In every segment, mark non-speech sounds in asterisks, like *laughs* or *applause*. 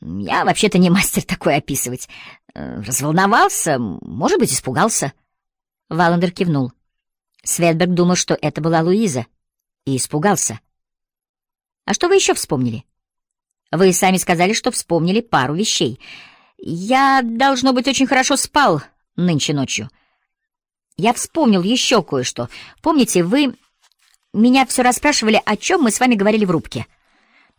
Я вообще-то не мастер такой описывать. Э, разволновался, может быть, испугался. Валандер кивнул. Светберг думал, что это была Луиза, и испугался. А что вы еще вспомнили? Вы сами сказали, что вспомнили пару вещей. Я, должно быть, очень хорошо спал нынче ночью. Я вспомнил еще кое-что. Помните, вы меня все расспрашивали, о чем мы с вами говорили в рубке.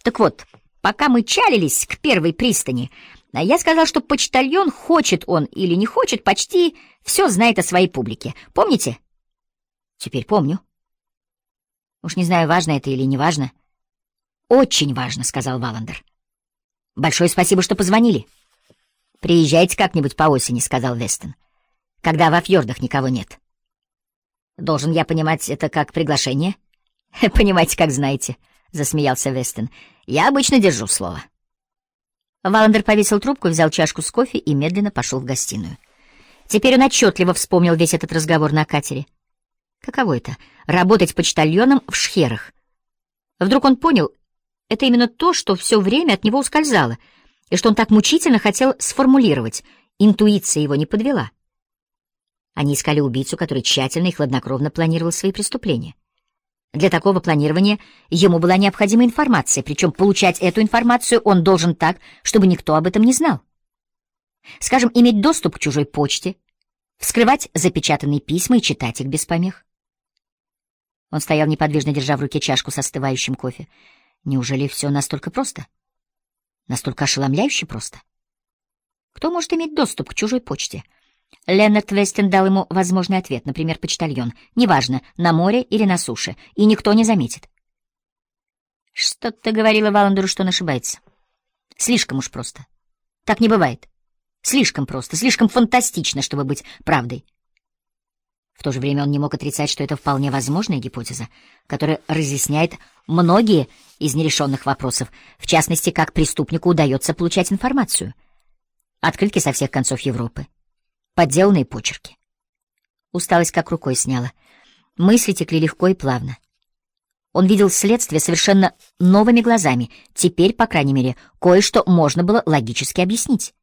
Так вот, пока мы чалились к первой пристани, я сказал, что почтальон, хочет он или не хочет, почти все знает о своей публике. Помните? Теперь помню. Уж не знаю, важно это или не важно. Очень важно, — сказал Валандер. Большое спасибо, что позвонили. Приезжайте как-нибудь по осени, — сказал Вестон, — когда во фьордах никого нет. Должен я понимать это как приглашение? *laughs* Понимаете, как знаете, — засмеялся Вестон. Я обычно держу слово. Валандер повесил трубку, взял чашку с кофе и медленно пошел в гостиную. Теперь он отчетливо вспомнил весь этот разговор на катере. Каково это — работать почтальоном в шхерах? Вдруг он понял, это именно то, что все время от него ускользало, и что он так мучительно хотел сформулировать. Интуиция его не подвела. Они искали убийцу, который тщательно и хладнокровно планировал свои преступления. Для такого планирования ему была необходима информация, причем получать эту информацию он должен так, чтобы никто об этом не знал. Скажем, иметь доступ к чужой почте, вскрывать запечатанные письма и читать их без помех. Он стоял неподвижно, держа в руке чашку со остывающим кофе. Неужели все настолько просто? Настолько ошеломляюще просто? Кто может иметь доступ к чужой почте? Леннард Вестин дал ему возможный ответ, например, почтальон. Неважно, на море или на суше, и никто не заметит. Что-то говорила Валандеру, что он ошибается. Слишком уж просто. Так не бывает. Слишком просто, слишком фантастично, чтобы быть правдой. В то же время он не мог отрицать, что это вполне возможная гипотеза, которая разъясняет многие из нерешенных вопросов, в частности, как преступнику удается получать информацию. Открытки со всех концов Европы, подделанные почерки. Усталость как рукой сняла. Мысли текли легко и плавно. Он видел следствие совершенно новыми глазами. Теперь, по крайней мере, кое-что можно было логически объяснить.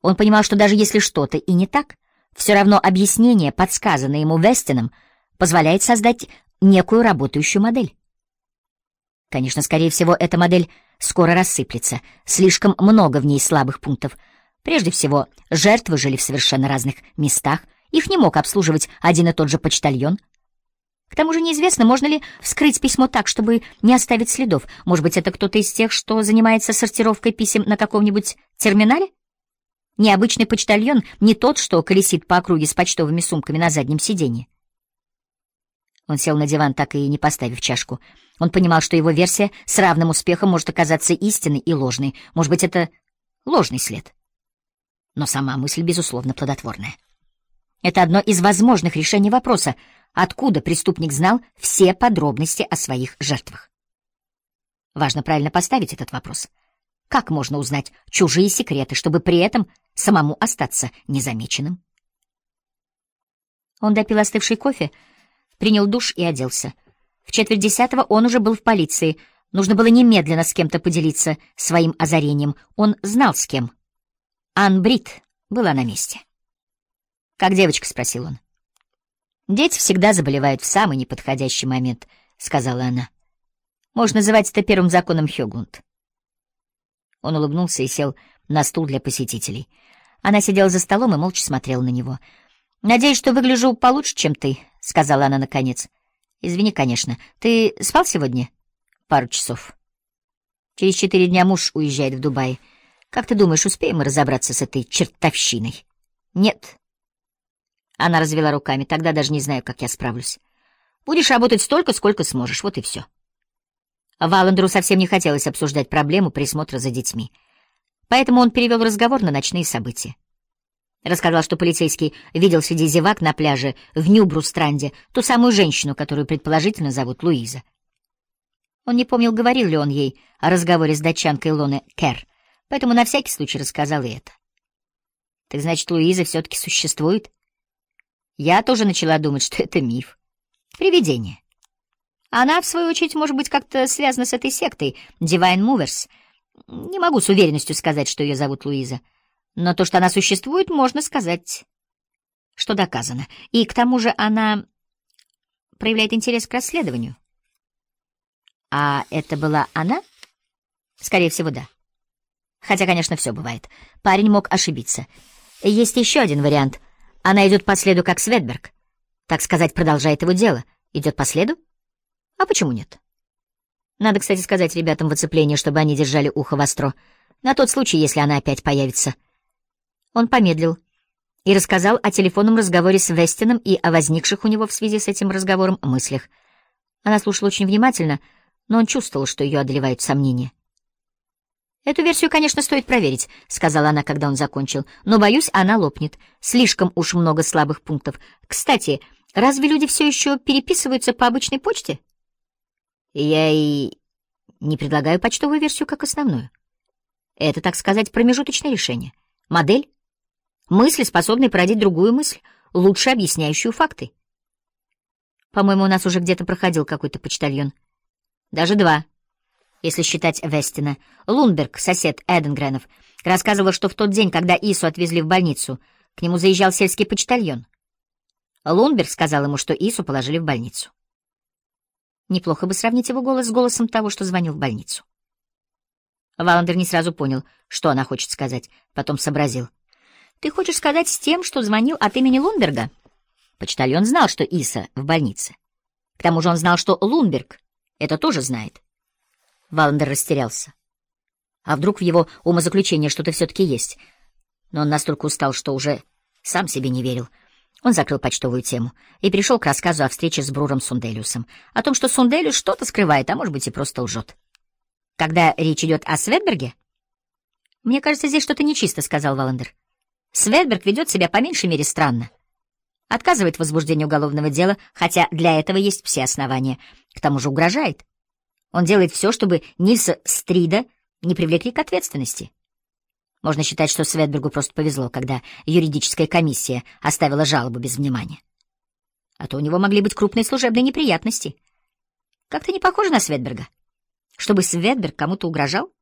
Он понимал, что даже если что-то и не так — все равно объяснение, подсказанное ему Вестином, позволяет создать некую работающую модель. Конечно, скорее всего, эта модель скоро рассыплется. Слишком много в ней слабых пунктов. Прежде всего, жертвы жили в совершенно разных местах. Их не мог обслуживать один и тот же почтальон. К тому же неизвестно, можно ли вскрыть письмо так, чтобы не оставить следов. Может быть, это кто-то из тех, что занимается сортировкой писем на каком-нибудь терминале? Необычный почтальон не тот, что колесит по округе с почтовыми сумками на заднем сиденье. Он сел на диван, так и не поставив чашку. Он понимал, что его версия с равным успехом может оказаться истинной и ложной. Может быть, это ложный след. Но сама мысль, безусловно, плодотворная. Это одно из возможных решений вопроса, откуда преступник знал все подробности о своих жертвах. Важно правильно поставить этот вопрос — как можно узнать чужие секреты, чтобы при этом самому остаться незамеченным? Он допил остывший кофе, принял душ и оделся. В четверть десятого он уже был в полиции. Нужно было немедленно с кем-то поделиться своим озарением. Он знал, с кем. Ан Брит была на месте. «Как девочка?» — спросил он. «Дети всегда заболевают в самый неподходящий момент», — сказала она. «Можно называть это первым законом Хёглунд». Он улыбнулся и сел на стул для посетителей. Она сидела за столом и молча смотрела на него. «Надеюсь, что выгляжу получше, чем ты», — сказала она наконец. «Извини, конечно. Ты спал сегодня?» «Пару часов». «Через четыре дня муж уезжает в Дубай. Как ты думаешь, успеем мы разобраться с этой чертовщиной?» «Нет». Она развела руками. «Тогда даже не знаю, как я справлюсь. Будешь работать столько, сколько сможешь. Вот и все». Валандеру совсем не хотелось обсуждать проблему присмотра за детьми. Поэтому он перевел разговор на ночные события. Рассказал, что полицейский видел среди зевак на пляже в Нью-Брустранде ту самую женщину, которую предположительно зовут Луиза. Он не помнил, говорил ли он ей о разговоре с датчанкой Лоне Кер, поэтому на всякий случай рассказал это. Так значит, Луиза все-таки существует? Я тоже начала думать, что это миф. Привидение. Она, в свою очередь, может быть как-то связана с этой сектой, Divine Movers. Не могу с уверенностью сказать, что ее зовут Луиза, но то, что она существует, можно сказать, что доказано. И к тому же она проявляет интерес к расследованию. А это была она? Скорее всего, да. Хотя, конечно, все бывает. Парень мог ошибиться. Есть еще один вариант. Она идет по следу, как Светберг. Так сказать, продолжает его дело. Идет по следу? А почему нет? Надо, кстати, сказать ребятам в оцеплении, чтобы они держали ухо востро, на тот случай, если она опять появится. Он помедлил и рассказал о телефонном разговоре с Вестином и о возникших у него в связи с этим разговором мыслях. Она слушала очень внимательно, но он чувствовал, что ее одолевают сомнения. «Эту версию, конечно, стоит проверить», — сказала она, когда он закончил. «Но, боюсь, она лопнет. Слишком уж много слабых пунктов. Кстати, разве люди все еще переписываются по обычной почте?» «Я и не предлагаю почтовую версию как основную. Это, так сказать, промежуточное решение. Модель. Мысли, способные породить другую мысль, лучше объясняющую факты. По-моему, у нас уже где-то проходил какой-то почтальон. Даже два» если считать Вестина. Лунберг, сосед Эденгренов, рассказывал, что в тот день, когда Ису отвезли в больницу, к нему заезжал сельский почтальон. Лунберг сказал ему, что Ису положили в больницу. Неплохо бы сравнить его голос с голосом того, что звонил в больницу. Валандер не сразу понял, что она хочет сказать, потом сообразил. «Ты хочешь сказать с тем, что звонил от имени Лунберга?» Почтальон знал, что Иса в больнице. К тому же он знал, что Лунберг это тоже знает. Валандер растерялся. А вдруг в его умозаключении что-то все-таки есть? Но он настолько устал, что уже сам себе не верил. Он закрыл почтовую тему и перешел к рассказу о встрече с Бруром Сунделиусом, о том, что Сунделиус что-то скрывает, а может быть и просто лжет. Когда речь идет о Светберге? «Мне кажется, здесь что-то нечисто», — сказал Валандер. «Светберг ведет себя по меньшей мере странно. Отказывает в возбуждении уголовного дела, хотя для этого есть все основания. К тому же угрожает. Он делает все, чтобы Нильса Стрида не привлекли к ответственности. Можно считать, что Светбергу просто повезло, когда юридическая комиссия оставила жалобу без внимания. А то у него могли быть крупные служебные неприятности. Как-то не похоже на Светберга. Чтобы Светберг кому-то угрожал?